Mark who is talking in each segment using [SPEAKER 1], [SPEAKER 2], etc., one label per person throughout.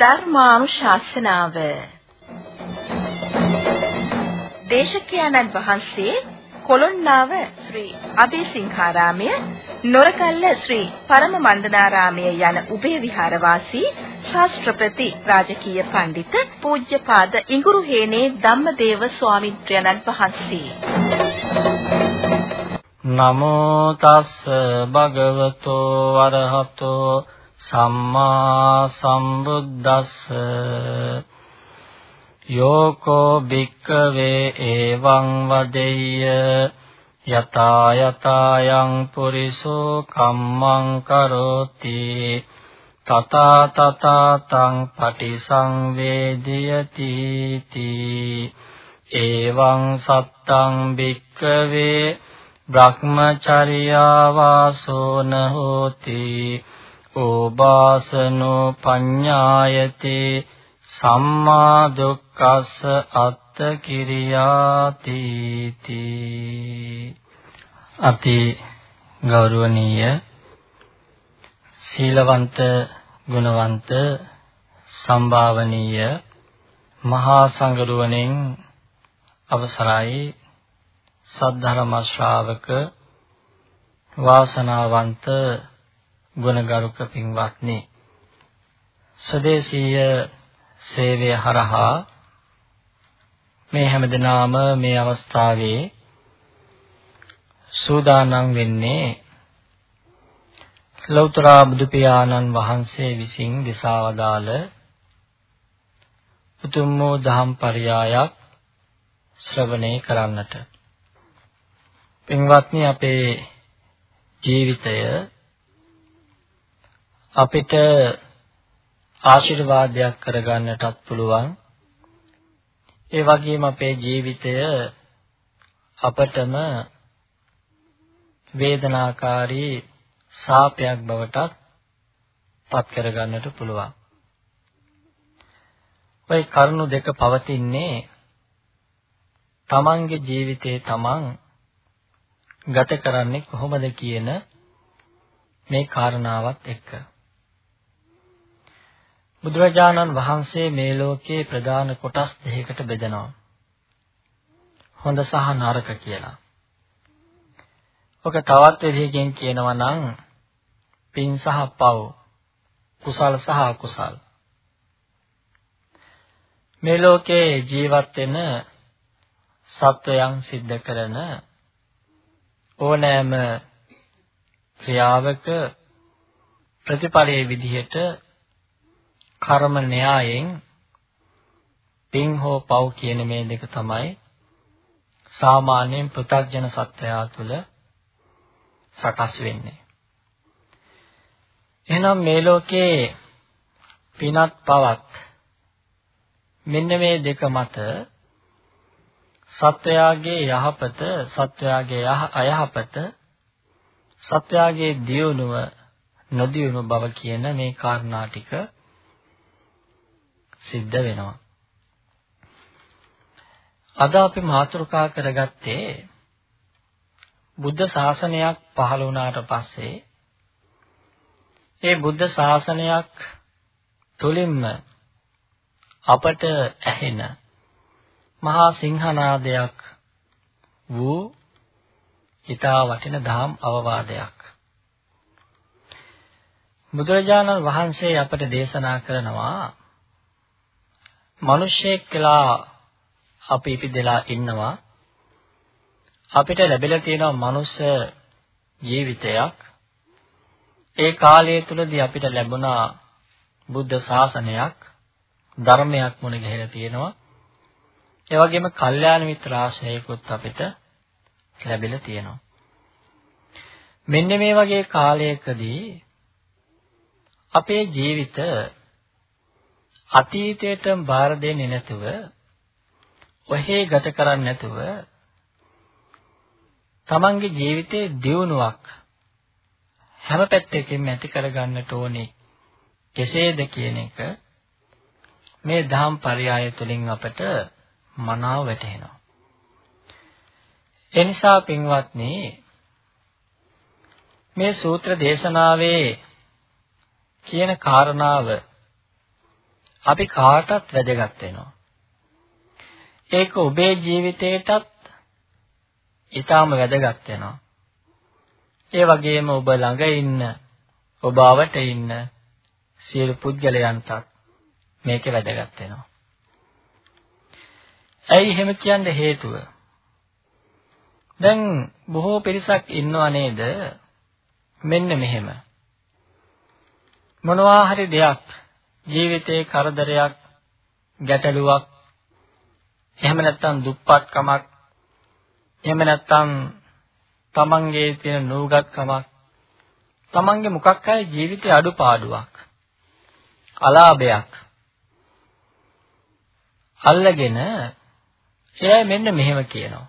[SPEAKER 1] ධර්මානුශාසනාව. දේශකයන්න් වහන්සේ කොළොන්නාව ශ්‍රී අබේසිංහාරාමය නොරකල්ල ශ්‍රී පරම මණ්ඩනාරාමය යන උභය විහාරවාසී ශාස්ත්‍රපති රාජකීය පඬිත පූජ්‍යපාද ඉඟුරුහේනේ ධම්මදේව ස්වාමින්ද්‍රයන්න් වහන්සේ.
[SPEAKER 2] නමෝ තස් භගවතෝ වරහතෝ සම්මා සම්බුද්දස්ස යෝකෝ භික්කවේ එවං වදෙය්‍ය යතා යතායන් පුරිසෝ කම්මං කරෝති තතා තතා තං පටිසංවේදියති තී එවං සත්තං භික්කවේ බ්‍රහ්මචර්යා වාසෝන හෝති ඕබාසනෝ පඤ්ඤායති සම්මා දුක්ඛස්ස අත්ත කිරියාති අති ගෞරවනීය සීලවන්ත ගුණවන්ත සම්භාවනීය මහා සංඝරුවණෙන් අවසරයි සද්ධර්ම ශ්‍රාවක වාසනාවන්ත ගුණගරුක පින්වත්නි. ස්වදේශීය සේවය හරහා මේ හැමදෙනාම මේ අවස්ථාවේ සූදානම් වෙන්නේ ලෞතර බුදු පියාණන් වහන්සේ විසින් දිසාවදාල උතුම් වූ දහම් පරයයක් ශ්‍රවණය කරන්නට. පින්වත්නි අපේ ජීවිතය අපිට ආශිර්වාදයක් කරගන්නටත් පුළුවන් ඒ වගේම අපේ ජීවිතය අපටම වේදනාකාරී සාපයක් බවටත් පත් කරගන්නට පුළුවන්. ওই කරුණු දෙක පවතින්නේ තමන්ගේ ජීවිතේ තමන් ගත කරන්නේ කොහොමද කියන මේ කාරණාවත් එක්ක. බුදුරජාණන් වහන්සේ මේ ලෝකේ ප්‍රධාන කොටස් දෙකකට බෙදනවා. හොඳ සහ නරක කියලා. ඔක තවත් විදිහකින් කියනවා නම් පින් සහ පව්, කුසල් සහ අකුසල්. මේ ලෝකේ ජීවත් වෙන සත්වයන් සිද්ධ කරන ඕනෑම ක්‍රියාවක ප්‍රතිඵලයේ විදිහට කර්ම න්‍යායෙන් පින් හෝ පව් කියන මේ දෙක තමයි සාමාන්‍යයෙන් පෘථග්ජන සත්වයා තුළ සකස් වෙන්නේ. එහෙනම් මේ ලෝකේ පිනත් පවත් මෙන්න මේ දෙක මත සත්වයාගේ යහපත සත්වයාගේ අයහපත සත්වයාගේ දියුණුව නොදියුණු බව කියන මේ කාරණා ටික සිද්ධ වෙනවා. අද අපි මාතෘකා කරගත්තේ බුද්ධ ශාසනයක් පහළ වුණාට පස්සේ ඒ බුද්ධ ශාසනයක් තුලින්ම අපට ඇහෙන මහා සිංහනාදයක් වූ ඊටා වටින දහම් අවවාදයක් බුදුරජාණන් වහන්සේ අපට දේශනා කරනවා මිනිසෙක් කියලා අපි ඉපදෙලා ඉන්නවා. අපිට ලැබිලා තියෙන මනුස්ස ජීවිතයක්. ඒ කාලය තුලදී අපිට ලැබුණා බුද්ධ ශාසනයක් ධර්මයක් මුණ ගැහිලා තියෙනවා. ඒ වගේම කල්යාණ මිත්‍ර ආශ්‍රයකුත් අපිට ලැබිලා තියෙනවා. මෙන්න මේ වගේ කාලයකදී අපේ ජීවිත අතීතයට බාර දෙන්නේ නැතුව ඔහේ ගත කරන්නේ නැතුව තමන්ගේ ජීවිතේ දියුණුවක් හැම පැත්තකින්ම ඇති කරගන්නට ඕනේ. කෙසේද කියන එක මේ දහම් පරයය තුලින් අපට මනාව වැටහෙනවා. එනිසා පින්වත්නි මේ සූත්‍ර දේශනාවේ කියන කාරණාව අපි කාටත් වැදගත් වෙනවා. ඒක ඔබේ ජීවිතේටත් ඊටාම වැදගත් වෙනවා. ඒ වගේම ඔබ ළඟ ඉන්න ඔබ අවට ඉන්න සියලු පුද්ගලයන්ටත් මේක වැදගත් වෙනවා. ඇයි එහෙම කියන්න හේතුව? දැන් බොහෝ පිරිසක් ඉන්නව නේද? මෙන්න මෙහෙම. මොනවා හරි දෙයක් ජීවිතේ කරදරයක් ගැටලුවක් එහෙම නැත්නම් දුප්පත්කමක් එහෙම නැත්නම් තමන්ගේ තියෙන නූගත්කමක් තමන්ගේ මොකක් හරි ජීවිතේ අඩුපාඩුවක් අලාභයක් අල්ලගෙන එයා මෙන්න මෙහෙම කියනවා.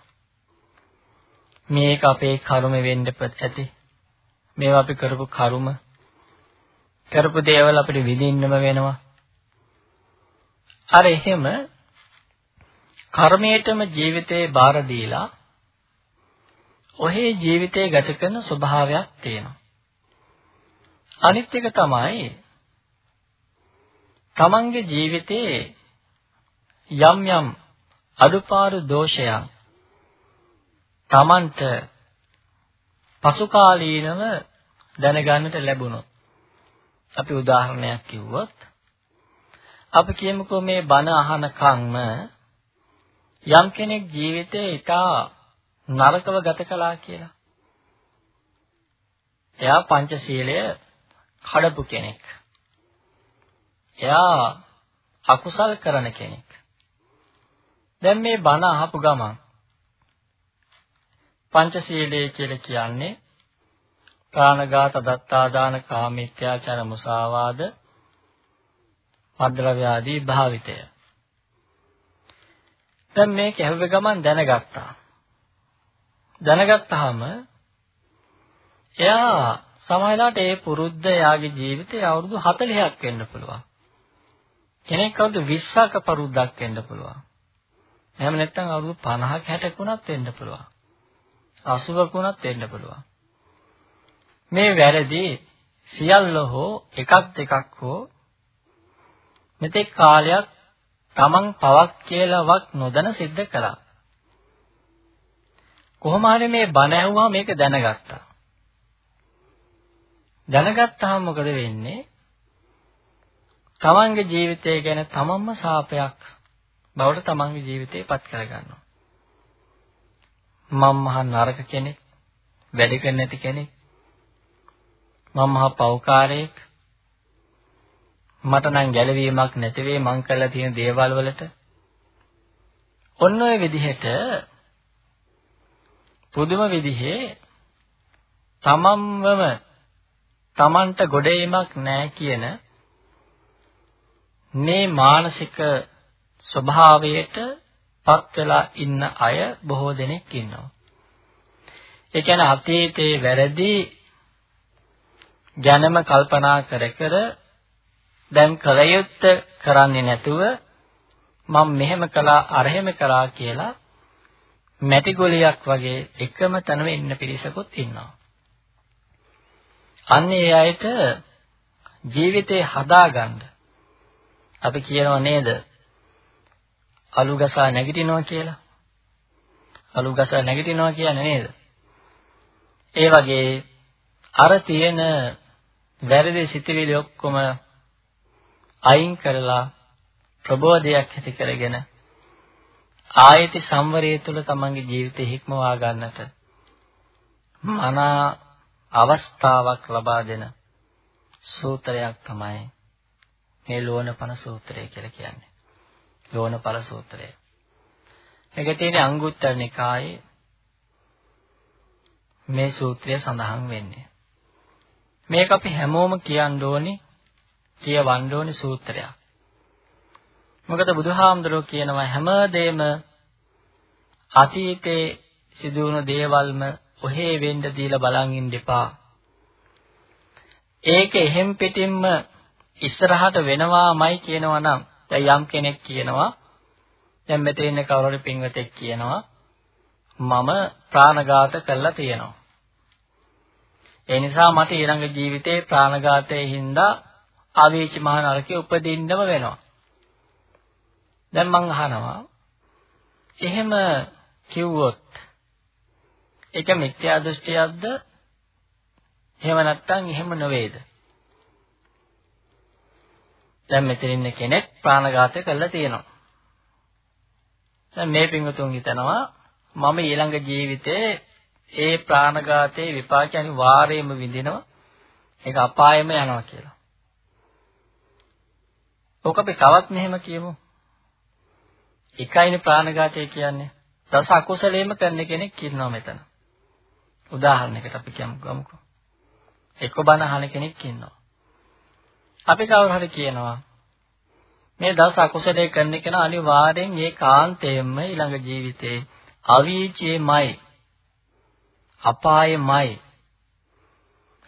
[SPEAKER 2] මේක අපේ කර්ම වෙන්න ඇති. මේවා අපි කරපු කර්ම. කරපු දේවල් අපිට විඳින්නම වෙනවා අර එහෙම කර්මයටම ජීවිතේ බාර දීලා ඔහේ ජීවිතේ ගත කරන ස්වභාවයක් තියෙනවා. අනිත් එක තමයි තමන්ගේ ජීවිතේ යම් යම් අඩුපාඩු දෝෂයන් තමන්ට පසුකාලීනව දැනගන්නට ලැබුණොත් අපි උදාහරණයක් කිව්වොත් අපි කියමුකෝ මේ බණ අහන කම්ම යම් කෙනෙක් ජීවිතේ ඊටා නරකව ගත කළා කියලා. එයා පංචශීලය කඩපු කෙනෙක්. එයා අකුසල් කරන කෙනෙක්. දැන් මේ බණ අහපු ගමන් පංචශීලය කියලා කියන්නේ ප්‍රාණඝාත දත්තාදාන කාමීත්‍යාචාර මුසාවාද මද්ද්‍රව්‍ය ආදී භාවිතය. දැන් මේක ඇහුව ගමන් දැනගත්තා. දැනගත්තාම එයා සමහරවිට ඒ පුරුද්ද එයාගේ ජීවිතේ අවුරුදු 40ක් වෙන්න පුළුවන්. කෙනෙක් අවුරුදු 20ක පුරුද්දක් වෙන්න පුළුවන්. එහෙම නැත්නම් අවුරුදු 50ක 60ක වුණත් වෙන්න පුළුවන්. 80ක වුණත් වෙන්න පුළුවන්. මේ වැරදි සියල්ල හෝ එකක් දෙකක් හෝ මෙතෙක් කාලයක් Taman පවක් කියලාවත් නොදැන සිද්ධ කළා. කොහොම හරි මේ බණ ඇහුවා මේක දැනගත්තා. දැනගත්තාම මොකද වෙන්නේ? තමන්ගේ ජීවිතය ගැන තමන්ම සාපයක් බවට තමන්ගේ ජීවිතේ පත් කරගන්නවා. මම මහා නරක කෙනෙක්, වැඩි කරන්නේ නැති කෙනෙක්. මම මහා පෞකාරයෙක්. මට නම් ගැළවීමක් නැති වෙයි මං කරලා තියෙන දේවල් වලට. ඔන්න ඔය විදිහට පුදුම විදිහේ තමන්වම තමන්ට ගොඩේීමක් නැහැ කියන මේ මානසික ස්වභාවයට පත් වෙලා ඉන්න අය බොහෝ දෙනෙක් ඉන්නවා. ඒ කියන්නේ අතීතයේ වැරදි ජනම කල්පනා කර කර දැන් කල යුත්තේ කරන්නේ නැතුව මම මෙහෙම කළා අරහෙම කළා කියලා මැටි ගොලියක් වගේ එකම තැනම ඉන්න පිරිසකුත් ඉන්නවා. අන්න ඒ අයට ජීවිතේ හදාගන්න අපි කියනවා නේද? අලු ගසා නැගිටිනවා කියලා. අලු ගසා නැගිටිනවා කියන්නේ නේද? ඒ වගේ අර තියෙන වැරදි සිතිවිලි ඔක්කොම අයින් කරලා ප්‍රබෝධයක් ඇති කරගෙන ආයති සංවරය තුළ තමන්ගේ ජීවිතය හික්මවා ගන්නට මනා අවස්ථාවක් ලබා දෙන සූත්‍රයක් තමයි මේ ලෝණපන සූත්‍රය කියලා කියන්නේ. ලෝණපල සූත්‍රය. මේක තියෙන අංගුත්තර නිකායේ මේ සූත්‍රය සඳහන් වෙන්නේ. මේක අපි හැමෝම කියන්න ඕනි, කියවන්න ඕනි සූත්‍රයක්. මොකද බුදුහාමුදුරුවෝ කියනවා හැමදේම අතීතේ සිදු වුණු දේවල්ම ඔහේ වෙන්න දීලා බලන් ඉන්න එපා. ඒක එහෙම් පිටින්ම ඉස්සරහට වෙනවාමයි කියනවා නම් දැන් යම් කෙනෙක් කියනවා දැන් මෙතේ ඉන්න කවුරු හරි පින්වතෙක් කියනවා මම ප්‍රාණඝාත කළා තියෙනවා. ඒ නිසා මට ඊළඟ ජීවිතේ ප්‍රාණඝාතයේ හින්දා ආවේශ මහ නරකේ උපදින්නම වෙනවා. දැන් මං අහනවා එහෙම කිව්වොත් ඒක මිත්‍යා දෘෂ්ටියක්ද? එහෙම නැත්නම් එහෙම නෙවෙයිද? දැන් මෙතන ඉන්න කෙනෙක් ප්‍රාණඝාතය කළා තියෙනවා. දැන් මේ පින්වතුන් හිතනවා මම ඊළඟ ජීවිතේ ඒ ප්‍රාණඝාතයේ විපාක අනිවාර්යයෙන්ම විඳිනවා. ඒක අපායෙම යනවා කියලා. ඔක අපි තවත් මෙහෙම කියමු. එකයිනේ ප්‍රාණඝාතය කියන්නේ. දස අකුසලේම කරන කෙනෙක් ඉන්නවා මෙතන. උදාහරණයකට අපි කියමුකෝ. එක්ක බණ අහන කෙනෙක් ඉන්නවා. අපි කවුරු හරි කියනවා මේ දස අකුසලයේ කරන කෙනා අනිවාර්යෙන් ඒ කාන්තයෙන්ම ඊළඟ ජීවිතේ අවීචයේමයි අපායේමයි.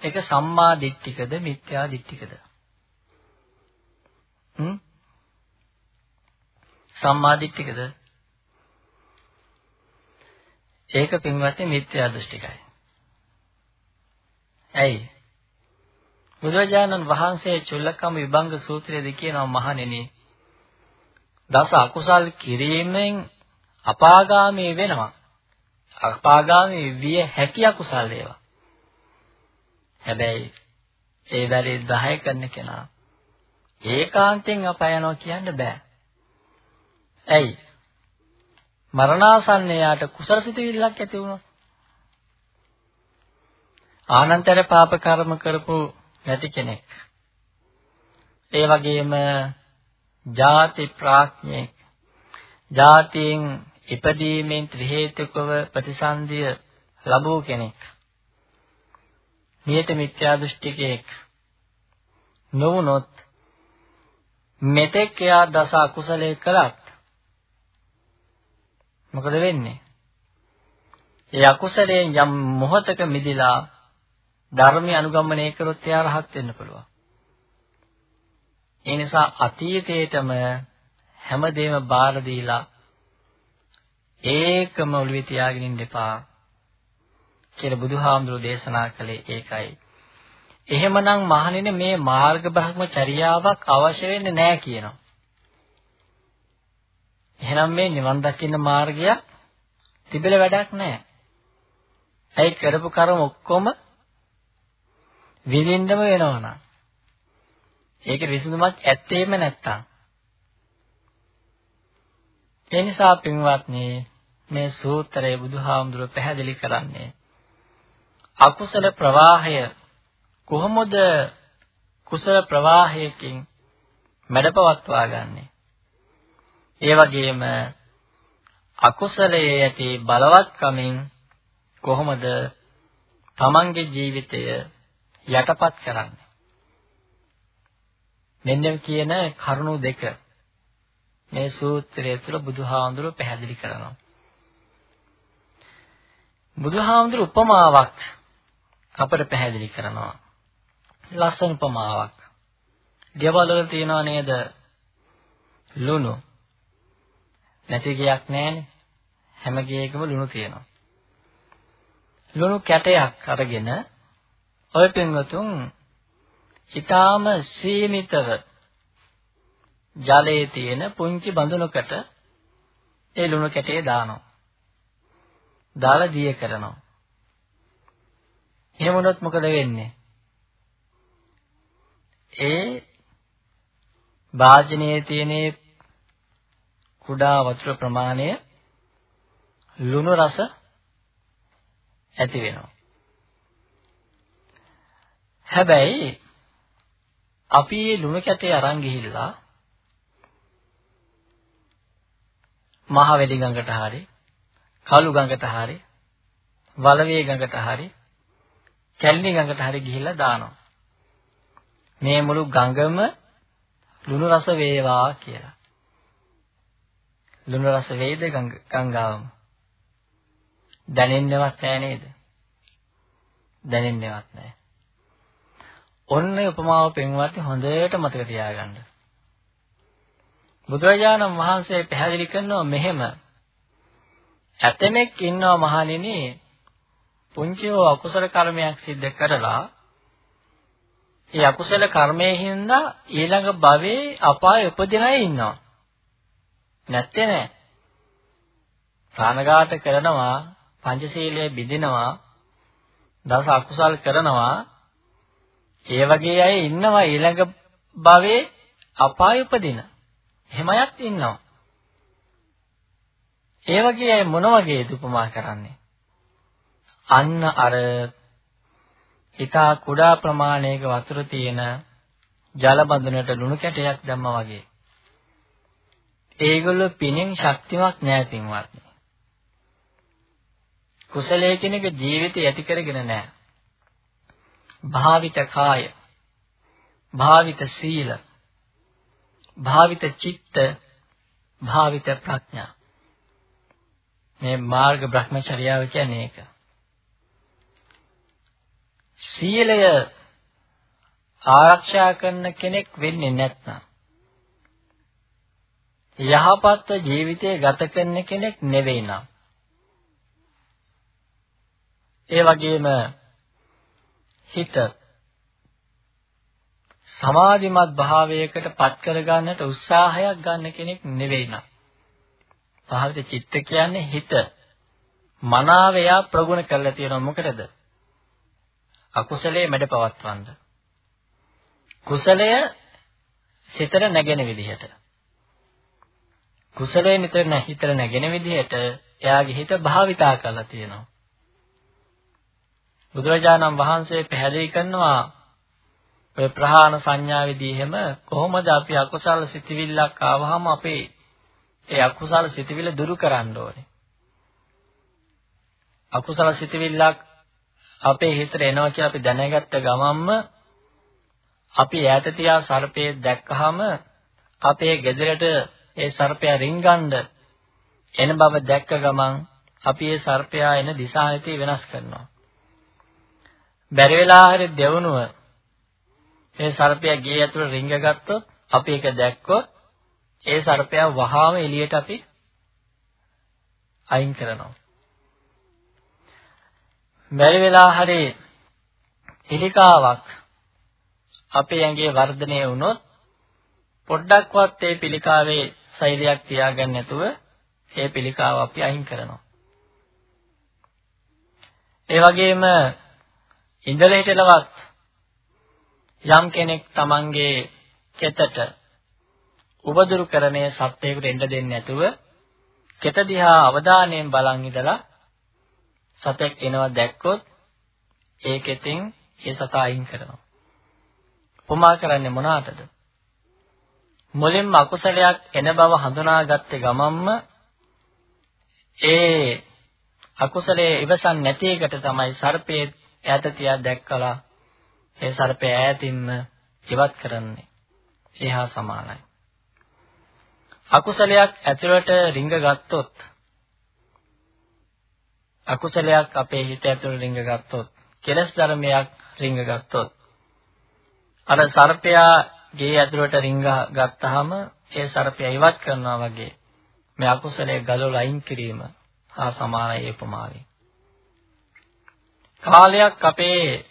[SPEAKER 2] ඒක සම්මා දිට්ඨිකද මිත්‍යා දිට්ඨිකද? හ්ම්? සම්මා දිට්ඨිකද? ඒක පින්වත්නි මිත්‍යා දෘෂ්ටිකයි. ඇයි? බුදුරජාණන් වහන්සේ චුල්ලකම් විභංග සූත්‍රයේදී කියනවා මහණෙනි දස අකුසල් කිරීමෙන් අපාගාමී වෙනවා. අපාගාමී විය හැකි අකුසල් ඒවා. හැබැයි ඒ වැඩේ 10 කරන කෙනා ඒකාන්තයෙන් අපාය යනවා කියන්න බෑ. ඇයි? මරණාසන්නයාට කුසල සිතුවිල්ලක් ඇති වුණොත් ආනන්තර පාප කර්ම කරපු නැති කෙනෙක්. ඒ වගේම ಜಾති ප්‍රඥෙක් ಜಾතියෙන් ඉපදීමෙන් ත්‍රි හේතුකව ප්‍රතිසන්දිය ලැබූ කෙනෙක්. නියත මිත්‍යා දෘෂ්ටිකයෙක් නොවුනොත් මෙතෙක් එයා දස අකුසලයේ කළත් මොකද වෙන්නේ? ඒ අකුසලයෙන් යම් මොහතක මිදිලා ධර්මය අනුගමනය කරොත් එයා රහත් වෙන්න පුළුවන්. ඒ නිසා අතීතයේටම හැමදේම බාර දීලා ඒකම ඔළුවේ තියාගෙන ඉන්න එපා කියලා බුදුහාමුදුරෝ දේශනා කළේ ඒකයි. එහෙමනම් මහණෙනි මේ මාර්ග බ්‍රහ්මචර්යාවක් අවශ්‍ය වෙන්නේ නැහැ කියනවා. එහෙනම් මේ නිවන් දකින්න මාර්ගය තිබෙල වැඩක් නැහැ. ඇයි කරපු කර්ම ඔක්කොම විඳින්නම වෙනවනම් ඒක විසඳුමක් ඇත්තේම නැත්තම් ඒ නිසා පින්වත්නි මේ සූත්‍රය බුදුහාමුදුරුව පැහැදිලි කරන්නේ අකුසල ප්‍රවාහය කොහොමද කුසල ප්‍රවාහයකින් මැඩපවත්වා ගන්නෙ ඒ වගේම අකුසලයේ ඇති බලවත්කමින් කොහොමද තමන්ගේ ජීවිතය යටපත් කරන්නේ. මෙන්න කියන කරුණු දෙක මේ සූත්‍රය තුළ බුදුහාඳුර පැහැදිලි කරනවා. බුදුහාඳුර උපමාවක් අපට පැහැදිලි කරනවා. ලස්සන උපමාවක්. ගෙවල් වල තියනවා නේද? ලුණු. නැති ගයක් නැහැනේ. හැම ගයකම ලුණු තියෙනවා. ලුණු කැටයක් අරගෙන ඔය පින්වතුන් ඊටාම සීමිතව ජලයේ තියෙන පුංචි බඳුනකට ඒ ලුණු කැටේ දානවා. දාලා දිය කරනවා. එහෙම වුණොත් මොකද වෙන්නේ? ඒ වාජනයේ තියෙන කුඩා වතුර ප්‍රමාණය ලුණු රස ඇති වෙනවා. හැබැයි අපි මේ ලුණු කැටේ අරන් ගිහිල්ලා මහවැලි ගඟට හරි කළු ගඟට හරි වලවේ ගඟට හරි කැලණි ගඟට හරි ගිහිල්ලා දානවා. මේ මුළු ගඟම ලුණු රස වේවා කියලා. ලුණු රස වේද ගංගාවම. දැනෙන්නවත් නැහැ නේද? දැනෙන්නවත් නැහැ. ඔන්න උපමාව පෙන්වන්නේ හොඳට මතක තියාගන්න. බුදුරජාණන් වහන්සේ පැහැදිලි කරනවා මෙහෙම. ඇතමෙක් ඉන්නවා මහණෙනි පුංචිව අකුසල කර්මයක් සිද්ධ කරලා ඒ අකුසල කර්මයෙන් හින්දා ඊළඟ භවයේ අපාය උපදින අය ඉන්නවා. නැත්තේ නෑ. ප්‍රාණඝාත කරනවා, පංචශීලයේ බිඳිනවා, දස අකුසල් කරනවා. ඒ වගේ අය ඉන්නවා ඊළඟ භවයේ අපාය උපදින. එහෙම අයත් ඉන්නවා. ඒ වගේ අය මොන වගේද උපමා කරන්නේ? අන්න අර ඊටා කුඩා ප්‍රමාණයක වතුර තියෙන ජල බඳුනට ලුණු කැටයක් දැම්මා වගේ. ඒගොල්ලෝ පිනෙන් ශක්තිමත් නෑ පින්වත්නි. කුසලයේ කෙනෙක් ජීවිතය ඇති කරගෙන නෑ. භාවිත කාය, භාවිත සීල, භාවිත චිත්ත, භාවිත ප්‍රඥා. මේ මාර්ග බ්‍රහ්මචර්යාව කියන්නේ ඒක. සීලය ආරක්ෂා කරන කෙනෙක් වෙන්නේ නැත්නම් යහපත් ජීවිතය ගත කරන කෙනෙක් නෙවෙයි නම් ඒ වගේම හිත සමාධිමත් භාවයකට පත් කරගන්නට උත්සාහයක් ගන්න කෙනෙක් නෙවෙයි නම් භාවිත චිත්ත කියන්නේ හිත. මනාව එයා ප්‍රගුණ කරලා තියෙනවා. මොකටද? අකුසලයේ මැඩ පවත්වන්න. කුසලය සිතට නැගෙන විදිහට. කුසලයේ නිතර නැහිතර නැගෙන විදිහට එයාගේ හිත භාවිතා කරලා තියෙනවා. බුදුරජාණන් වහන්සේ පැහැදිලි කරනවා ඔය ප්‍රහාණ සංඥාවේදී එහෙම කොහොමද අපි අකුසල සිතිවිල්ලක් ආවහම අපේ ඒ අකුසල සිතිවිල්ල දුරු කරන්න ඕනේ. අකුසල සිතිවිල්ලක් අපේ හිතට එනවා කියලා අපි දැනගත්ත ගමන්ම අපි ඈත තියා සර්පයේ දැක්කහම අපේ ගෙදරට ඒ සර්පයා රින්ගන්න එන බව දැක්ක ගමන් අපි ඒ සර්පයා එන දිශායතේ වෙනස් කරනවා. බැරි වෙලා හරි දෙවනුව මේ සර්පයා ගේ ඇතුළේ රිංග ගත්තොත් අපි ඒක දැක්කොත් ඒ සර්පයා වහාම එළියට අපි අයින් කරනවා. බැරි වෙලා හරි පිළිකාවක් අපේ ඇඟේ වර්ධනය වුණොත් පොඩ්ඩක්වත් ඒ පිළිකාවේ සෛලයක් තියාගන්න නැතුව ඒ පිළිකාව අපි අයින් කරනවා. ඒ වගේම ඉඳලා හිටලවත් යම් කෙනෙක් Tamanගේ කෙතට උපදුරු කරන්නේ සත්‍යයකට එන්න දෙන්නේ නැතුව කෙත දිහා අවධානයෙන් බලන් ඉඳලා සතෙක් එනවා දැක්කොත් ඒ කෙතෙන් ඒ සතා අයින් කරනවා. උපමා කරන්නේ මොනකටද? මුලින්ම අකුසලයක් එන බව හඳුනාගත්තේ ගමන්ම ඒ අකුසලයේ ඉවසන් නැති එකට තමයි සර්පයේ ඈත තියා දැක්කලා ඒ සර්පය ඈතින්ම ඉවත් කරන්නේ. එහා සමානයි. අකුසලයක් ඇතුළට රිංග ගත්තොත් අකුසලයක් අපේ හිත ඇතුළට රිංග ගත්තොත් කෙලස් ධර්මයක් රිංග ගත්තොත් අර සර්පයා ගේ ඇතුළට රිංග ගත්තාම ඒ සර්පයා ඉවත් කරනවා වගේ මේ අකුසලයේ ගලවලා අයින් කිරීම හා සමානයි උපමාවයි. කාලයක් අපේ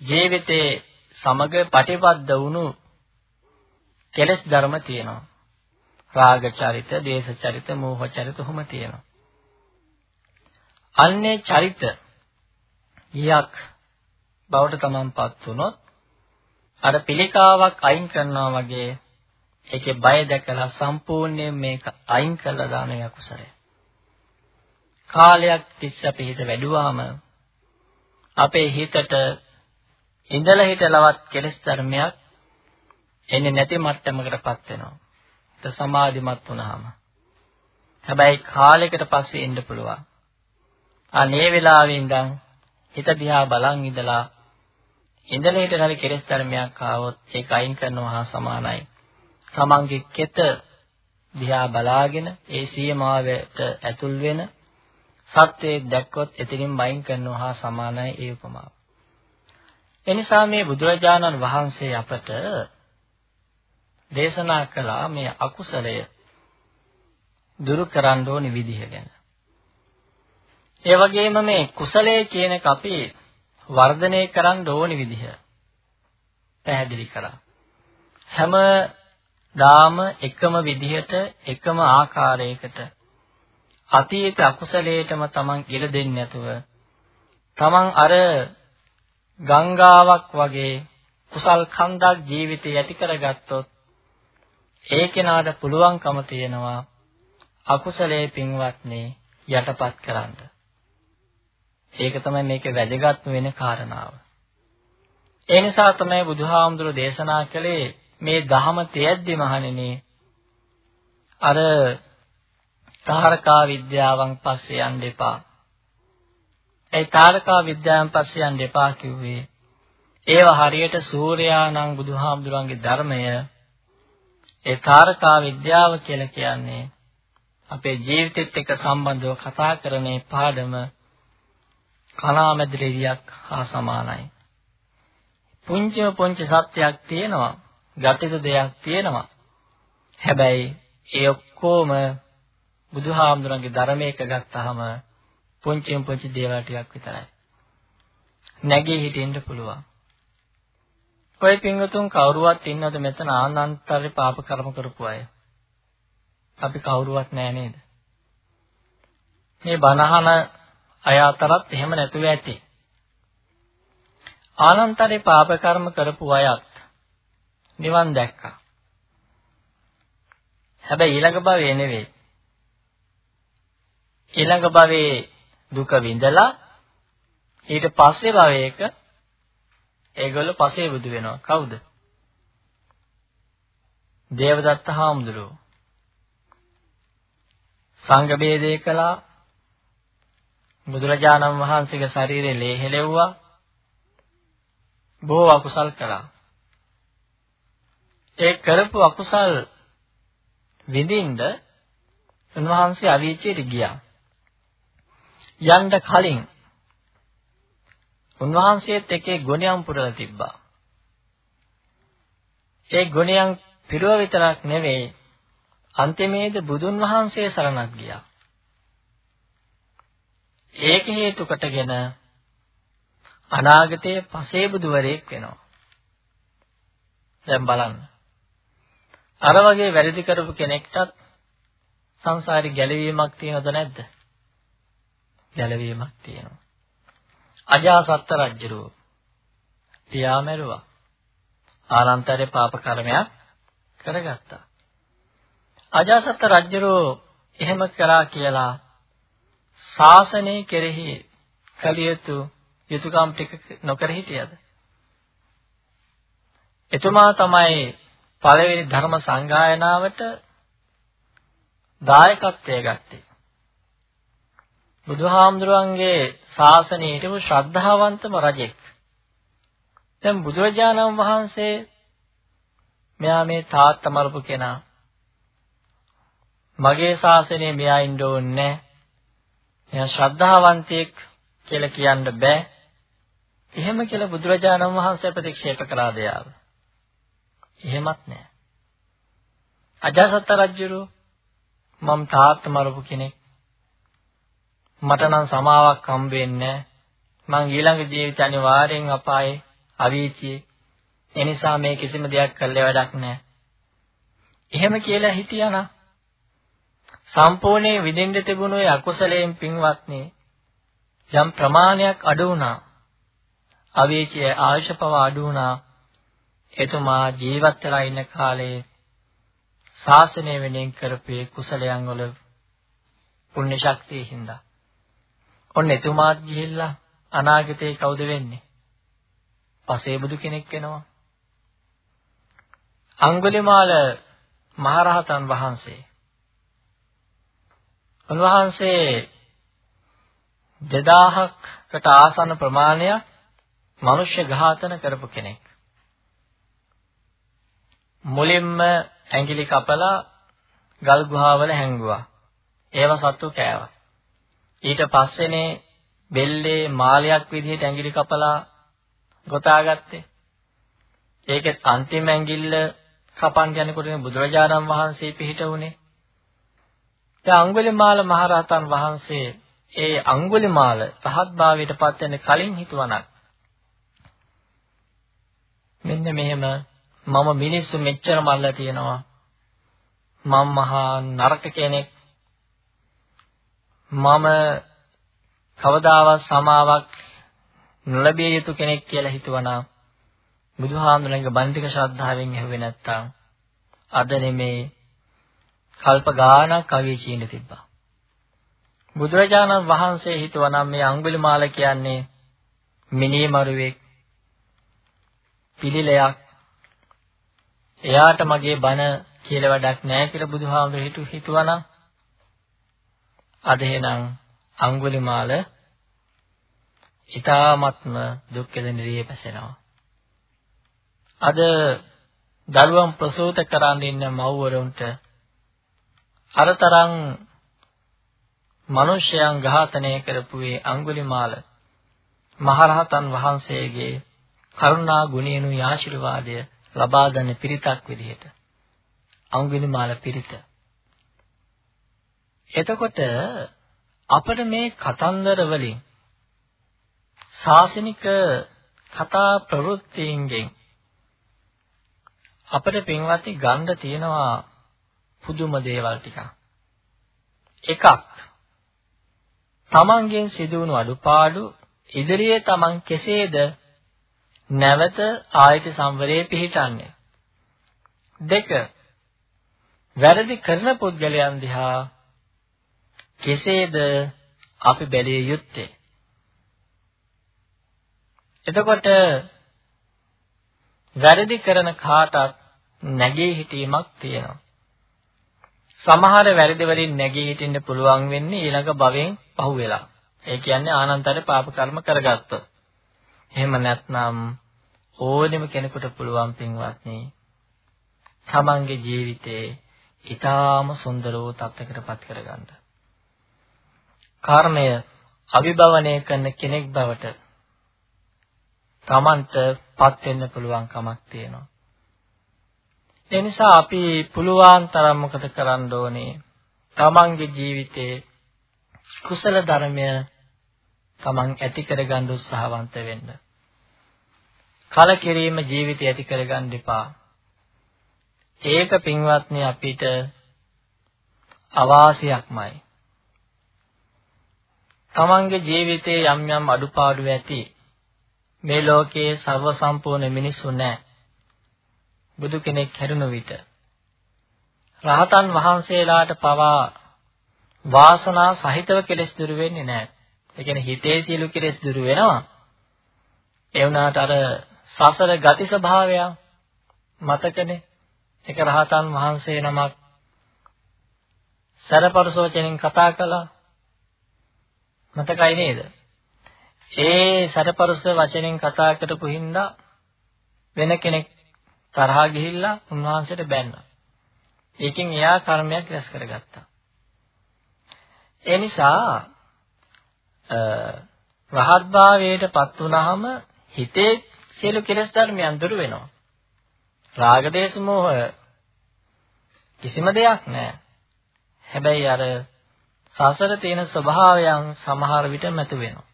[SPEAKER 2] ජීවිතේ සමග පටිපද්ද වුණු කෙලස් ධර්ම තියෙනවා. රාග චරිත, දේශ චරිත, මෝහ චරිත ඔහොම තියෙනවා. අන්නේ චරිත යක් බවට තමන්පත් වුණොත් අර පිළිකාවක් අයින් කරනවා වගේ ඒකේ බය දැකලා සම්පූර්ණයෙන් මේක අයින් කරලා දාන යකුසලය. කාලයක් තිස්සේ අපි හිත වැඩුවාම අපේ හිතට ඉඳලා හිටලවත් කෙලස් ධර්මයක් එන්නේ නැති මට්ටමකටපත් වෙනවා. ඒක සමාධිමත් වුණාම. හැබැයි කාලයකට පස්සේ එන්න පුළුවන්. අනේ වෙලාවේ ඉඳන් හිත දිහා බලන් ඉඳලා ඉඳලා හිටන හරි කෙලස් ධර්මයක් ආවොත් ඒක අයින් කරනවා හා සමානයි. තමන්ගේ කෙත දිහා බලාගෙන ඒ සීමාවට ඇතුල් වෙන සත්‍යයක් දැක්කොත් එතනින් වයින් කරනවා හා සමානයි ඒ උපමාව. එනිසා මේ බුදුරජාණන් වහන්සේ අපට දේශනා කළා මේ අකුසලය දුරු කරන්න ඕනි විදිහ ගැන. ඒ වගේම මේ කුසලයේ කියන එක අපි වර්ධනය කරන්න ඕනි විදිහ පැහැදිලි කරා. හැම දාම එකම විදිහට එකම ආකාරයකට අතීත අකුසලයටම තමන් ඉර දෙන්නේ නැතුව තමන් අර ගංගාවක් වගේ කුසල් කන්දක් ජීවිතය ඇති කරගත්තොත් ඒ කෙනාට පුළුවන්කම තියෙනවා අකුසලයේ පින්වත්නි යටපත් කරන්න. ඒක තමයි මේකේ වැදගත් වෙන කාරණාව. ඒ නිසා තමයි බුදුහාමුදුරු දේශනා කළේ මේ ධහම තෙයද්දි මහණෙනි අර තාරකා විද්‍යාවන් පස්සේ යන්න එපා. ඒ තාරකා විද්‍යාවන් පස්සේ යන්න එපා කිව්වේ ඒව හරියට සූර්යානම් බුදුහාමුදුරන්ගේ ධර්මය ඒ තාරකා විද්‍යාව කියලා කියන්නේ අපේ ජීවිතෙත් එක්ක සම්බන්ධව කතා කරන පාඩම කණාමැදිරියක් හා සමානයි. පුංචිම පුංචි සත්‍යයක් තියෙනවා, ගතිත දෙයක් තියෙනවා. හැබැයි ඒ ඔක්කොම බුදුහාමුදුරන්ගේ ධර්මයක ගත්තාම පුංචිම පුංචි දේවල් ටිකක් විතරයි. නැගී හිටින්න පුළුවන්. ඔය පින්වතුන් කවුරුවත් ඉන්නවද මෙතන ආනන්තරේ පාප කර්ම කරපු අය? අපි කවුරුවත් නෑ නේද? මේ බණහන අය අතරත් එහෙම නැතුව ඇති. ආනන්තරේ පාප කර්ම කරපු අයත් නිවන් දැක්කා. හැබැයි ඊළඟ භවයේ නෙවෙයි. ඊළඟ භවයේ දුක විඳලා ඊට පස්සේ භවයක ඒගොල්ලෝ පසේ බුදු වෙනවා. කවුද? දේවදත්ත හාමුදුරුවෝ. සංඝ බේදේ කළා. බුදුරජාණන් වහන්සේගේ ශරීරේ ලේ හෙලෙව්වා. බොහෝ අකුසල් කළා. ඒ කරපු අකුසල් විඳින්න උන්වහන්සේ අවීචයට ගියා. යන්න කලින් උන්වහන්සේත් එකේ ගුණයන් පුරලා තිබ්බා. ඒ ගුණයන් පිරුව විතරක් නෙවෙයි අන්තිමේදී බුදුන් වහන්සේ සරණක් ගියා. ඒක හේතු කොටගෙන අනාගතයේ පසේ බුදුවරයෙක් වෙනවා. දැන් බලන්න. අර වගේ වැරදි කරපු කෙනෙක්ටත් සංසාරي ගැලවීමක් තියෙනවද නැද්ද? ගැලවීමක් තියෙනවා. අජාසත්ත රජුරෝ පියා මැරුවා. ආනන්තරේ පාප කර්මයක් කරගත්තා. අජාසත්ත රජුරෝ එහෙම කරා කියලා ශාසනය කෙරෙහි කලියතු යුතුයකම් ටික නොකර හිටියද? එතුමා තමයි පළවෙනි ධර්ම සංගායනාවට දායකත්වය ගත්තේ. බුදුහාමුදුරන්ගේ ශාසනයේ හිටපු ශ්‍රද්ධාවන්තම රජෙක්. දැන් බුදුරජාණන් වහන්සේ මෙයා මේ තාත්තා මරපු කෙනා. මගේ ශාසනයේ මෙයා ඉන්න ඕනේ මෙයා ශ්‍රද්ධාවන්තයෙක් කියලා කියන්න බෑ. එහෙම කියලා බුදුරජාණන් වහන්සේ ප්‍රතික්ෂේප කළා දයාව. එහෙමත් නෑ. අජාසත් රජුරු මම තාත්තා මරපු කෙනෙක්. මට නම් සමාවක් හම්බ වෙන්නේ මං ඊළඟ ජීවිත අනිවාර්යෙන් අපායේ අවීචියේ ඒ නිසා මේ කිසිම දෙයක් කළේ වැඩක් නැහැ. එහෙම කියලා හිටියානම් සම්පූර්ණයෙන් විඳින්න තිබුණු ඒ අකුසලයෙන් පින්වත්නි යම් ප්‍රමාණයක් අඩු වුණා. අවීචිය ආයුෂ පව අඩු වුණා. එතුමා ජීවත් වෙලා ඉන්න කාලේ ශාසනය වෙනින් කරපේ කුසලයන් වල පුණ්‍ය ශක්තිය හින්දා ඔන්න එතුමාත් ගිහිල්ලා අනාගතේ කවුද වෙන්නේ? පසේබුදු කෙනෙක් වෙනවා. අඟුලිමාල මහරහතන් වහන්සේ උන්වහන්සේ 2000කට ආසන්න ප්‍රමාණයක් මනුෂ්‍ය ඝාතන කරපු කෙනෙක්. මුලින්ම ඇඟිලි කපලා ගල් ගුහාවල හැංගුවා. ඒව සත්තු කෑවා. ඊට පස්සේනේ බෙල්ලේ මාලයක් විදිහට ඇඟිලි කපලා ගොතාගත්තේ. ඒකෙත් අන්තිම ඇඟිල්ල කපන් යනකොටනේ බුදුරජාණන් වහන්සේ පිහිට වුණේ. දැන් අඟුලිමාල මහරහතන් වහන්සේ ඒ අඟුලිමාල රහත් භාවයට පත් වෙන්න කලින් හිතුවනම් මෙන්න මෙහෙම මම මිනිස්සු මෙච්චර මල්ලා තියෙනවා මම මහා නරක කෙනෙක් මම කවදාවත් සමාවක් නොලැබිය යුතු කෙනෙක් කියලා හිතුවනම් බුදුහාමුදුරන්ගේ බන්තික ශ්‍රද්ධාවෙන් ඇහුවේ නැත්තම් අද නෙමේ කල්ප ගානක් අවීචීන තිබ්බා. බුදුරජාණන් වහන්සේ හිතුවනම් මේ අඟුලිමාල කියන්නේ මිනිමරුවෙක් පිළිලයක් එයාට මගේ බණ කියලා වැඩක් නැහැ කියලා බුදුහාමුදුරු හිතු හිතුවනම් අද එහෙනම් අඟුලිමාල ඊ타ත්ම දුක් කෙලෙනිරියේ පැසෙනවා. අද දරුවන් ප්‍රසූත කරන් ඉන්න මව්වරුන්ට අරතරන් මිනිසයන් ඝාතනය කරපුවේ අඟුලිමාල මහරහතන් වහන්සේගේ කරුණා ගුණයනු ආශිර්වාදය ලබා ගන්න පිරිතක් විදිහට අඟුලිමාල පිරිත. එතකොට අපිට මේ කතන්දර වලින් ශාසනික කතා ප්‍රවෘත්තියෙන් අපිට පින්වත්නි ගන්න තියෙනවා පුදුම දේවල් ටිකක්. එකක් තමන්ගෙන් සිදුවුණු අඩුපාඩු ඉදිරියේ තමන් කෙසේද නැවත ආයත සංවරයේ පිහිටන්නේ. දෙක වැරදි කරන පුද්ගලයන් දිහා කෙසේද අපි බැලිය යුත්තේ? එතකොට වැරදි කරන කාටත් නැගී හිටීමක් තියෙනවා. සමහර වැරදි වලින් නැගී හිටින්න පුළුවන් වෙන්නේ ඊළඟ භවෙන් පහුවෙලා. ඒ කියන්නේ ආනන්තර පාප කර්ම කරගත්තොත්. එහෙම නැත්නම් ඕනෙම කෙනෙකුට පුළුවන් පින්වත්නි තමන්ගේ ජීවිතේ ඊටාම සුන්දර වූ තත්යකටපත් කරගන්න. කර්මය අවිභවනය කරන කෙනෙක් බවට තමන්ටපත් වෙන්න පුළුවන් කමක් තියෙනවා. ඒ නිසා අපි පුළුවන් තරම් මොකද කරන්න ඕනේ? තමන්ගේ ජීවිතේ කුසල ධර්මය තමන් ඇති කරගන්න උත්සාහවන්ත වෙන්න. කලකිරීම ජීවිතය ඇති කරගන්න එපා. ඒක පින්වත්නි අපිට අවාසියක්මයි. තමන්ගේ ජීවිතේ යම් යම් අඩුපාඩු ඇති මේ ලෝකයේ ਸਰව සම්පූර්ණ මිනිස්සු නැහැ. බුදු කෙනෙක් හැරුණු විට රහතන් වහන්සේලාට පවා වාසනා සහිතව කෙලෙස් දුරු වෙන්නේ නැහැ. ඒ කියන්නේ හිතේ සියලු කෙලෙස් දුරු වෙනවා. ඒ වුණාට අර සසර ගති ස්වභාවය මතකනේ. ඒක රහතන් වහන්සේ නමක් සරපරසෝචනෙන් කතා කළා. මතකයි නේද? ඒ සරපරස වචනෙන් කතා කරපු හින්දා වෙන කෙනෙක් තරහා ගිහිල්ලා උන්වහන්සේට බැන්නා. ඒකෙන් එයා කර්මයක් රැස් කරගත්තා. ඒ නිසා රහත් භාවයටපත් වුනහම හිතේ සියලු කෙලෙස් ධර්මයන් දුරු වෙනවා. රාග දේශ මොහ කිසිම දෙයක් නැහැ. හැබැයි අර සසර තියෙන ස්වභාවයන් සමහර විට මතු වෙනවා.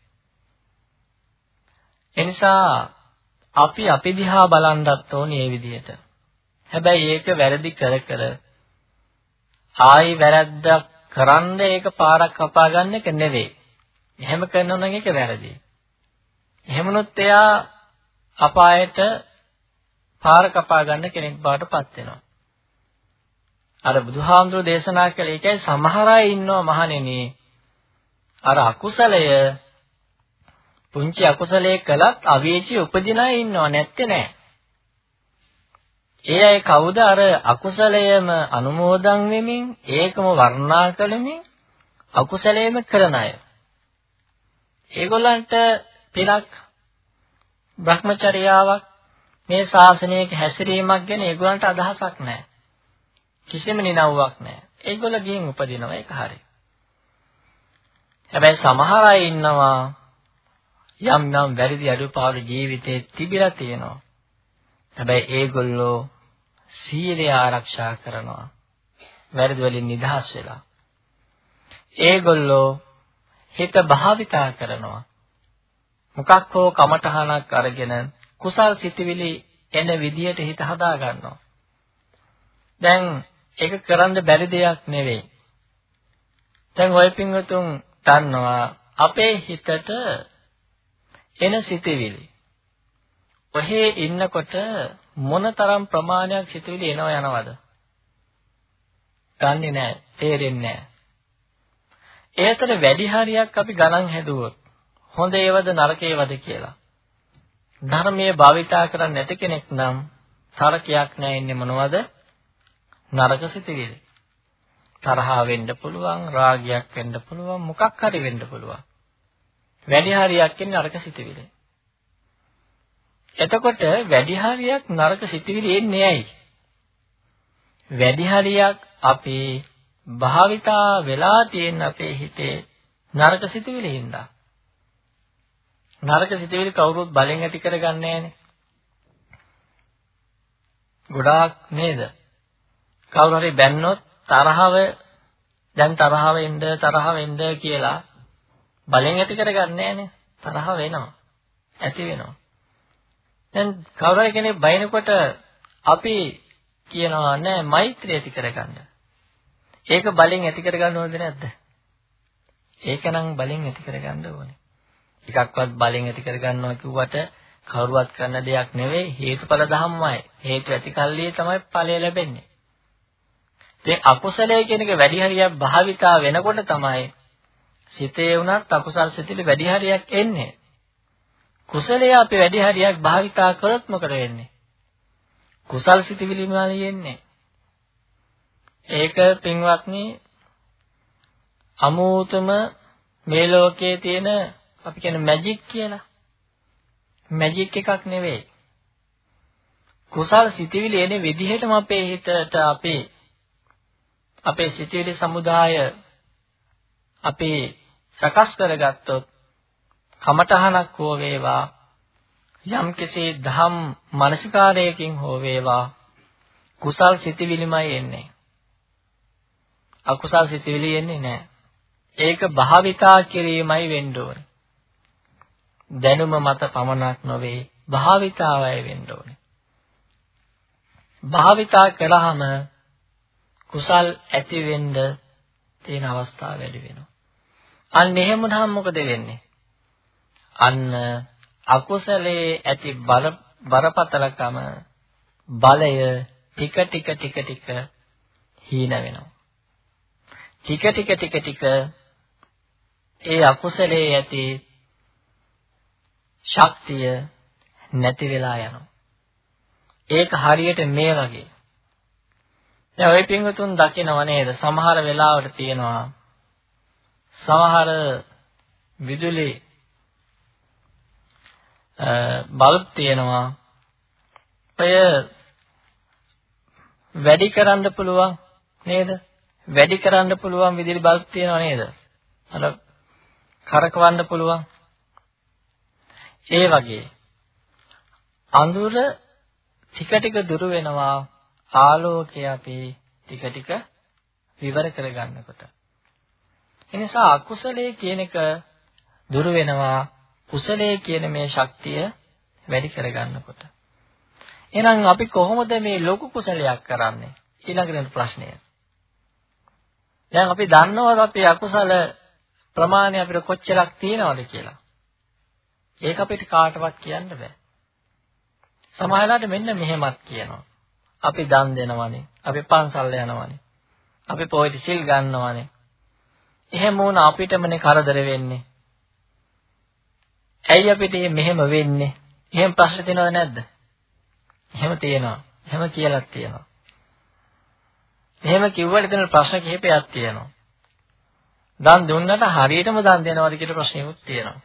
[SPEAKER 2] එනිසා අපි අපි දිහා බලන්නත් ඕනේ මේ විදිහට. හැබැයි ඒක වැරදි කර කර ආයි වැරද්දක් කරන්න ඒක පාරක් කපා ගන්න එක නෙවෙයි. එහෙම කරනවා නම් ඒක වැරදි. එහෙමනොත් එයා අපායට පාර කපා ගන්න කෙනෙක් බවට පත් වෙනවා. අර බුදුහාමුදුරෝ දේශනා කළ එකයි සමහර අය ඉන්නවා මහණෙනි. අර අකුසලය පුංචි අකුසලයේ කළත් අවේචි උපදින අය ඉන්නව නැත්තේ නෑ. ඒ අය කවුද අර අකුසලයම අනුමෝදන් වෙමින් ඒකම වර්ණනා කරමින් අකුසලයේම කරන අය. ඒගොල්ලන්ට පෙරක් භ්‍රමචර්යාවක් මේ ශාසනයක හැසිරීමක් ගැන ඒගොල්ලන්ට අදහසක් නැහැ. කිසිම නිනව්වක් නැහැ. ඒගොල්ල ගිහින් උපදිනවා ඒක හරි. හැබැයි සමහර අය ඉන්නවා යම් යම් වැරදි අඩුපාඩු ජීවිතේ තිබිලා තියෙනවා. හැබැයි ඒගොල්ලෝ සීලය ආරක්ෂා කරනවා. වැරදි වලින් නිදහස් වෙලා. ඒගොල්ලෝ හිත භාවිතා කරනවා. මොකක් හෝ කමඨහනක් අරගෙන කුසල් සිතිවිලි එන විදියට හිත හදා ගන්නවා. දැන් ඒක කරන්න බැරි දෙයක් නෙවෙයි. දැන් ඔය පින්වතුන් දන්නවා අපේ හිතට එන සිතවිලි. ඔහේ ඉන්නකොට මොනතරම් ප්‍රමාණයක් සිතවිලි එනව යනවද? දන්නේ නැහැ, තේරෙන්නේ නැහැ. ඒතර වැඩි හරියක් අපි ගණන් හැදුවොත් හොඳ ඒවද නරක ඒවද කියලා. ධර්මයේ භාවිතා කරන්නේ නැති කෙනෙක් නම් තරකයක් නැහැ ඉන්නේ මොනවද? නරක සිතවිලි. තරහා වෙන්න පුළුවන්, රාගයක් වෙන්න පුළුවන්, මොකක් හරි වෙන්න පුළුවන්. වැඩි හරියක් ඉන්නේ නරක සිතවිලි. එතකොට වැඩි හරියක් නරක සිතවිලි එන්නේ ඇයි? වැඩි හරියක් අපේ භාවිතා වෙලා තියෙන අපේ හිතේ නරක සිතවිලි හින්දා. නරක සිතවිලි කවුරුත් බලෙන් ඇති කරගන්නේ නැහනේ. ගොඩාක් නේද? කවුරු හරි බැන්නොත් තරහව දැන් තරහව එන්න තරහ වෙන්න කියලා බලෙන් ඇති කරගන්නේ නැහනේ. තරහ වෙනවා. ඇති වෙනවා. දැන් කවුරු හරි කෙනෙක් බයිනකොට අපි කියනවා නෑ මෛත්‍රිය ඇති කරගන්න. ඒක බලෙන් ඇති කරගන්න ඕනද නැද්ද? ඒකනම් බලෙන් ඇති කරගන්න ඕනේ. එකක්වත් බලෙන් ඇති කරගන්නවා කිව්වට කවුරුවත් කරන දෙයක් නෙවෙයි හේතුඵල ධම්මයි. හේතු ඇති කල්ලි තමයි ඵලය ලැබෙන්නේ. ඉතින් අකුසලයේ කියන එක වැඩි හරියක් භාවිතා වෙනකොට තමයි සිතේ වුණත් අකුසල් සිතිලි වැඩි හරියක් එන්නේ. කුසලයේ අපි වැඩි හරියක් භාවිතා කළොත් මොකද වෙන්නේ? කුසල් සිතිවිලි මාළි එන්නේ. ඒක පින්වත්නි අමෝතම මේ ලෝකයේ තියෙන අපි කියන මැජික් කියලා. මැජික් එකක් නෙවෙයි. කුසල් සිතිවිලි එන විදිහටම අපේ හිතට අපේ අපේ සිතිවිලි සමුදාය අපි සකස් කරගත්තොත් කමඨහනක් හෝ වේවා යම් කෙසේ ධම් මානසිකාරයකින් හෝ වේවා කුසල් සිතිවිලිමයි එන්නේ. අකුසල් සිතිවිලි එන්නේ නැහැ ඒක භාවිතා කිරීමයි වෙන්න ඕනේ. දැනුම මත පමණක් නොවේ භාවිතාවයි වෙන්න ඕනේ. භාවිතා කළාම කුසල් ඇති වෙන්න තියෙන අවස්ථා වැඩි වෙනවා අන්න එහෙම වුණාම මොකද වෙන්නේ? අන්න අකුසලයේ ඇති බල බරපතලකම බලය ටික ටික ටික ටික හීන වෙනවා. ටික ටික ටික ටික ඒ අකුසලයේ ඇති ශක්තිය නැති වෙලා යනවා. ඒක හරියට මේ වගේ. දැන් ওই පින්වතුන් දකිනව නේද? සමහර වෙලාවට තියෙනවා සමහර විදුලි බල්බ් තියෙනවා. ඔය වැඩි කරන්න පුළුවන් නේද? වැඩි කරන්න පුළුවන් විදුලි බල්බ් තියෙනවා නේද? අර කරකවන්න පුළුවන්. ඒ වගේ අඳුර ටික ටික දුර වෙනවා ආලෝකය අපි ටික ටික විවර කරගන්නකොට එනිසා අකුසලයේ කියන එක දුර වෙනවා කුසලයේ කියන මේ ශක්තිය වැඩි කරගන්නකොට. එහෙනම් අපි කොහොමද මේ ලොකු කුසලයක් කරන්නේ? ඊළඟට ප්‍රශ්නය. දැන් අපි දන්නවද අපි අකුසල ප්‍රමාණය අපිට කොච්චරක් තියෙනවද කියලා? ඒක අපිට කාටවත් කියන්න බෑ. සමහරවිට මෙන්න මෙහෙමත් කියනවා. අපි දන් දෙනවනේ. අපි පන්සල් යනවනේ. අපි පොයිට සිල් ගන්නවනේ. එහෙම වුණ අපිටමනේ කරදර වෙන්නේ. ඇයි අපිට මෙහෙම වෙන්නේ? එහෙම ප්‍රශ්න තියෙනවද නැද්ද? එහෙම තියෙනවා. එහෙම කියලාත් තියෙනවා. එහෙම කිව්වට එතන ප්‍රශ්න කිහිපයක් තියෙනවා. දන් දුන්නට හරියටම දන් දෙනවද කියන ප්‍රශ්නයකුත් තියෙනවා.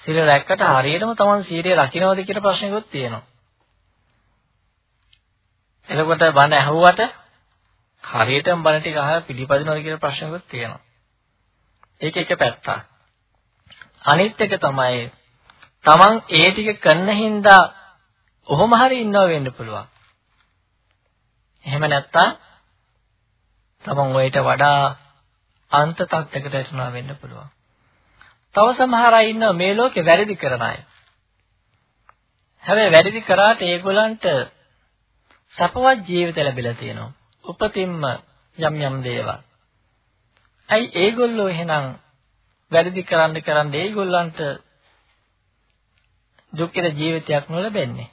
[SPEAKER 2] සීල රැක්කට හරියටම තමන් සීලය රකින්නවද කියන ප්‍රශ්නයකුත් තියෙනවා. එතකොට බණ ඇහුවට හරියටම බණ ටික අහලා පිළිපදිනවද කියන ප්‍රශ්නකුත් තියෙනවා. ඒක එක පැත්තක්. අනිත් එක තමයි තමන් ඒ ටික කරන හින්දා ඔහොම හරි ඉන්නව වෙන්න පුළුවන්. එහෙම නැත්තම් තමන් ඔයට වඩා අන්ත තත්යකට ඇතුණා වෙන්න පුළුවන්. තව සමහර අය ඉන්නවා මේ ලෝකේ වැරදි කරන අය. හැබැයි වැරදි කරාට ඒගොල්ලන්ට සපවත් ජීවිත ලැබිලා තියෙනවා. උපතින්ම යම් යම් දේවල්. ඇයි ඒගොල්ලෝ එහෙනම් වැරදි කරන්න කරන්න ඒගොල්ලන්ට දුක්ඛිත ජීවිතයක් නොලැබෙන්නේ?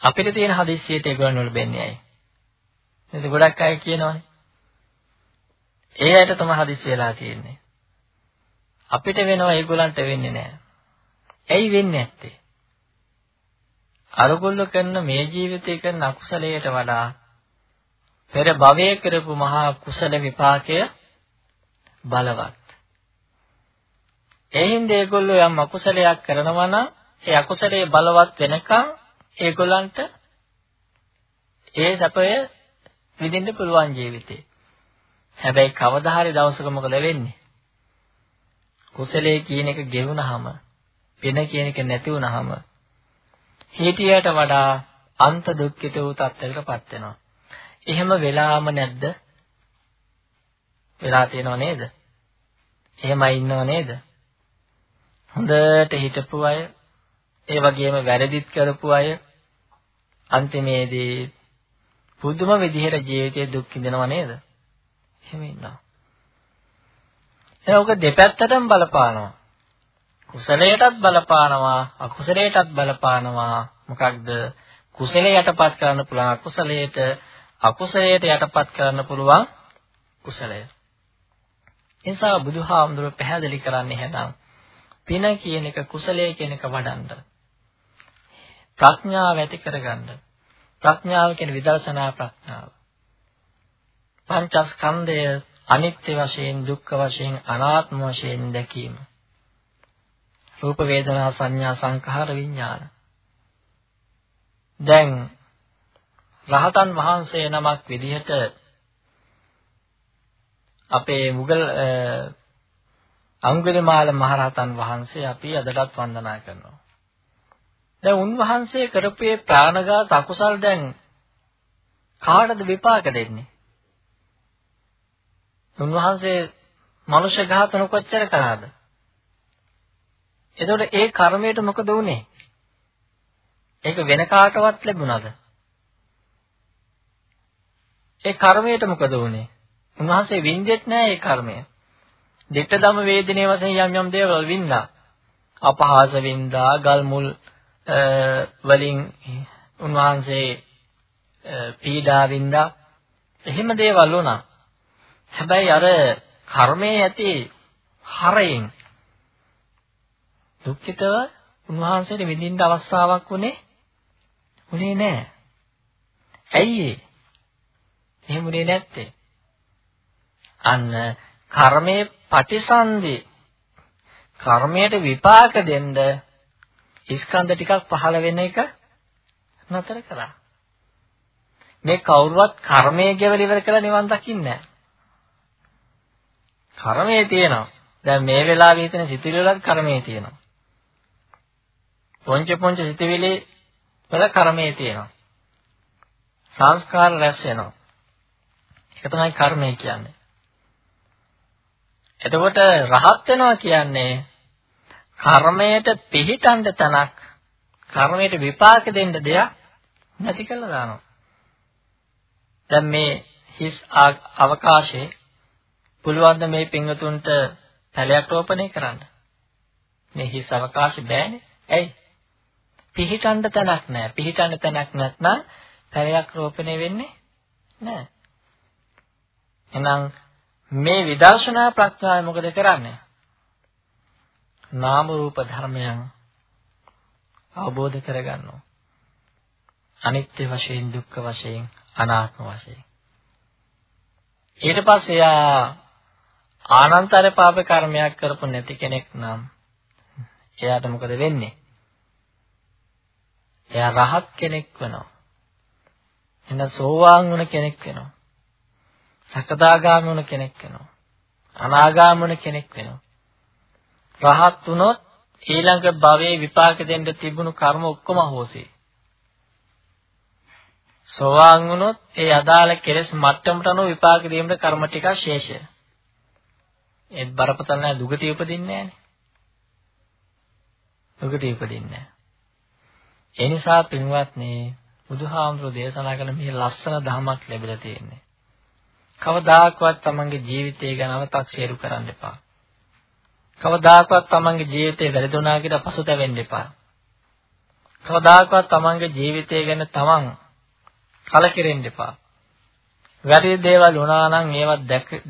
[SPEAKER 2] අපිට තියෙන හදිස්සියට ඒගොල්ලන් නොලැබෙන්නේ ඇයි? නේද ගොඩක් අය කියනවානේ. ඒ අයට තමයි හදිස්සි වෙලා තියෙන්නේ. අපිට වෙනවා ඒගොල්ලන්ට වෙන්නේ නැහැ. ඇයි වෙන්නේ නැත්තේ? අරගොල්ලෝ කරන මේ ජීවිතේ කරන අකුසලයට වඩා පෙර භවයේ කරපු මහා කුසල විපාකය බලවත්. ඒ හින්දා ඒගොල්ලෝ යම් අකුසලයක් කරනවා නම් ඒ අකුසලයේ බලවත් වෙනකන් ඒගොල්ලන්ට ඒ සැපය විඳින්න පුළුවන් ජීවිතේ. හැබැයි කවදා හරි දවසක මොකද වෙන්නේ? කුසලයේ කියන එක ගෙවුනහම, පින කියන එක නැති වුනහම හිටියට වඩා අන්ත දුක්ඛිත වූ තත්ත්වයකටපත් වෙනවා. එහෙම වෙලාම නැද්ද? වෙලා තියෙනව නේද? එහෙමයි ඉන්නව නේද? හොඳට හිටපු අය, ඒ වගේම වැරදිත් කරපු අය අන්තිමේදී පුදුම විදිහට ජීවිතේ දුක් විඳිනව නේද? එහෙම ඉන්නවා. ඒක දෙපැත්තටම බලපානවා. කුසලයටත් බලපානවා අකුසලයටත් බලපානවා. මොකක්ද? කුසලයේ යටපත් කරන්න පුළුවන් අකුසලයට අකුසලයට යටපත් කරන්න පුළුවන් කුසලය. නිසා බුදුහාමුදුරුව පැහැදිලි කරන්නේ හැනම් පින කියන එක කුසලයේ කියන එක වඩන්න. ප්‍රඥාව ඇති කරගන්න. ප්‍රඥාව කියන්නේ විදර්ශනා ප්‍රඥාව. පංචස්කන්ධය අනිත්‍ය වශයෙන් දුක්ඛ වශයෙන් අනාත්ම වශයෙන් දැකීම. රූප වේදනා සංඥා සංඛාර විඥාන. දැන් රහතන් වහන්සේ නමක් විදිහට අපේ මුගල් අංගුලිමාල මහරහතන් වහන්සේ අපි අදටත් වන්දනා කරනවා. දැන් උන්වහන්සේ කරපේ ප්‍රාණඝාත අකුසල් දැන් කාටද විපාක දෙන්නේ? උන්වහන්සේ මනුෂ්‍ය ඝාතන කොච්චර කරාද? එතකොට ඒ කර්මයට මොකද වුනේ? ඒක වෙන කාටවත් ලැබුණාද? ඒ කර්මයට මොකද වුනේ? උන්වහන්සේ වින්දෙත් නෑ ඒ කර්මය. දෙට දම වේදනේ වශයෙන් යම් යම් දේවල් වින්දා. අපහාස වින්දා, ගල් මුල් වලින් උන්වහන්සේ පීඩා වින්දා. එහෙම දේවල් වුණා. හැබැයි අර කර්මයේ ඇති හරයෙන් දුක්ඛිතව උන්වහන්සේට විඳින්න අවස්ථාවක් උනේ උනේ නැහැ. ඇයි ඒ? එහෙම උනේ නැත්තේ. අන්න කර්මයේ පටිසන්ධි කර්මයට විපාක දෙන්න ස්කන්ධ ටිකක් පහළ වෙන එක නතර කරා. මේ කවුරුවත් කර්මයේ ගෙවල ඉවර කරලා නිවන් දකින්නේ නැහැ. කර්මයේ තියෙනවා. දැන් මේ වෙලාවේ හිතෙන සිතුවිලි වලත් කර්මයේ තියෙනවා. පොංච පොංච සිතවිලි වල කර්මයේ තියෙනවා. සංස්කාර රැස් වෙනවා. ඒක තමයි කර්මය කියන්නේ. එතකොට රහත් වෙනවා කියන්නේ කර්මයට පිළිටන්න තනක් කර්මයට විපාක දෙන්න දෙයක් නැති කළා දානවා. දැන් මේ හිස් අවකාශයේ පුළුවන් ද මේ පිංගතුන්ට පැලයක් රෝපණය කරන්න? මේ හිස් අවකාශය බෑනේ. ඇයි? පිහිටන්න තැනක් නැහැ. පිහිටන්න තැනක් නැත්නම් පැයක් රෝපණය වෙන්නේ නැහැ. එහෙනම් මේ විදර්ශනා ප්‍රඥාව මොකද කරන්නේ? නාම රූප ධර්මයන් අවබෝධ කරගන්නවා. අනිත්‍ය වශයෙන් දුක්ඛ වශයෙන් අනාත්ම වශයෙන්. ඊට පස්සේ යා ආනන්තර පාප කර්මයක් කරපු නැති කෙනෙක් නම් එයාට මොකද වෙන්නේ? එයා රහත් කෙනෙක් වෙනවා. එහෙනම් සෝවාන් වුණ කෙනෙක් වෙනවා. සකදාගාමී වුණ කෙනෙක් වෙනවා. අනාගාමී වුණ කෙනෙක් වෙනවා. රහත් වුණොත් ඊළඟ භවයේ විපාක දෙන්න තිබුණු කර්ම ඔක්කොම හොසී. සෝවාන් වුණොත් ඒ අදාළ කෙලෙස් මට්ටමට අනුව විපාක දීමට කර්ම ටික ශේෂය. ඒත් බරපතල නැහැ දුගතිය උපදින්නේ නැහනේ. දුගතිය උපදින්නේ නැහැ. ඒ නිසා පින්වත්නි බුදුහාමුදුරෝ දේශනා කරන මේ ලස්සන ධර්මයක් ලැබිලා තියෙන්නේ. කවදාකවත් තමන්ගේ ජීවිතය ගැන අව탁සීරු කරන්න එපා. කවදාකවත් තමන්ගේ ජීවිතේ වැරදුනා කියලා පසුතැවෙන්න එපා. කවදාකවත් තමන්ගේ ජීවිතය ගැන තමන් කලකිරෙන්න එපා. වැරදි දේවල් වුණා නම් ඒවත්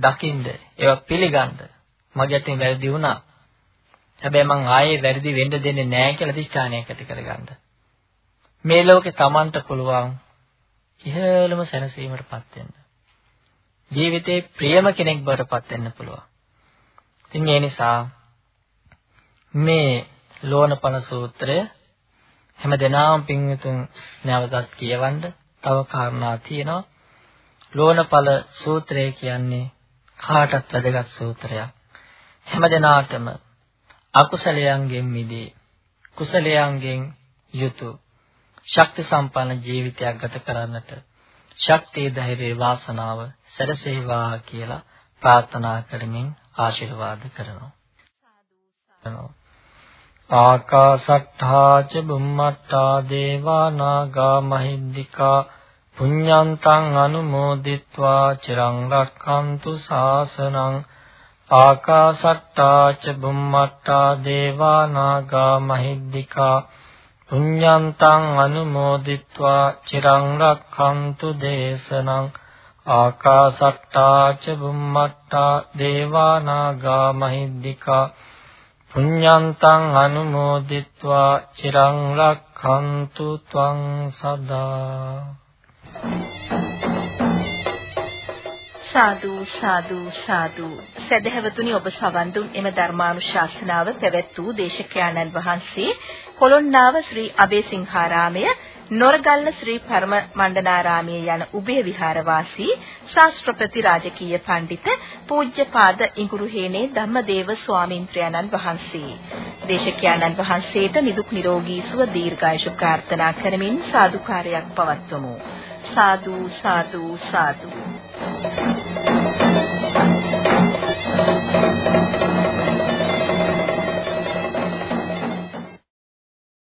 [SPEAKER 2] දකින්න, ඒවා පිළිගන්න. මගේ අතින් වැරදි වුණා. හැබැයි මං ආයේ වැරදි වෙන්න දෙන්නේ නැහැ කියලා දිස්ත්‍යානයක් ඇති කරගන්න. මේ ලෝකේ Tamanට පුළුවන් ඉහළම සැනසීමටපත් වෙන්න. ජීවිතේ ප්‍රියම කෙනෙක් බවටපත් වෙන්න පුළුවන්. ඉතින් ඒ නිසා මේ ලෝණපන සූත්‍රය හැම දිනම පින්විතුන් නැවතත් කියවන්න තව කාරණා තියෙනවා. ලෝණපල සූත්‍රය කියන්නේ කාටත් වැදගත් සූත්‍රයක්. හැම දිනාටම අකුසලයන්ගෙන් මිදී කුසලයන්ගෙන් යුතු ශක්ති සම්පන්න ජීවිතයක් ගත කරන්නට ශක්තිය ධෛර්ය වාසනාව සැරසේවා කියලා ප්‍රාර්ථනා කරමින් ආශිර්වාද කරනවා. ආකාසට්ඨා ච බුම්මට්ඨා දේවා නාග මහිද්దికා පුඤ්ඤන්තං අනුමෝදිත්වා චිරං රක්ඛන්තු සාසනං ආකාසට්ටා ච බුම්මට්ටා දේවා නාග මහිද්దికා පුඤ්ඤන්තං අනුමෝදිත්වා චිරං රක්ඛන්තු දේශනං ආකාසට්ටා ච බුම්මට්ටා දේවා නාග මහිද්దికා පුඤ්ඤන්තං අනුමෝදිත්වා චිරං රක්ඛන්තු ත්වං සදා
[SPEAKER 1] සාදු සාදු සාදු. සදහැවතුනි ඔබ සවන් දුන් එම ධර්මානුශාසනාව පැවැත් වූ දේශකයාණන් වහන්සේ කොළොන්නාව ශ්‍රී අබේසිංහාරාමය නොරගල්ල ශ්‍රී පරම මණ්ඩනාරාමයේ යන උභය විහාරවාසී ශාස්ත්‍රපති රාජකීය පඬිත පූජ්‍යපාද ඉඟුරුහේනේ ධම්මදේව ස්වාමීන්ද්‍රයන්න් වහන්සේ දේශකයාණන් වහන්සේට නිදුක් නිරෝගී සුව දීර්ඝායුෂ ප්‍රාර්ථනා කරමින් සාදුකාරයක් පවත්වමු සාදු සාදු සාදු Thank you.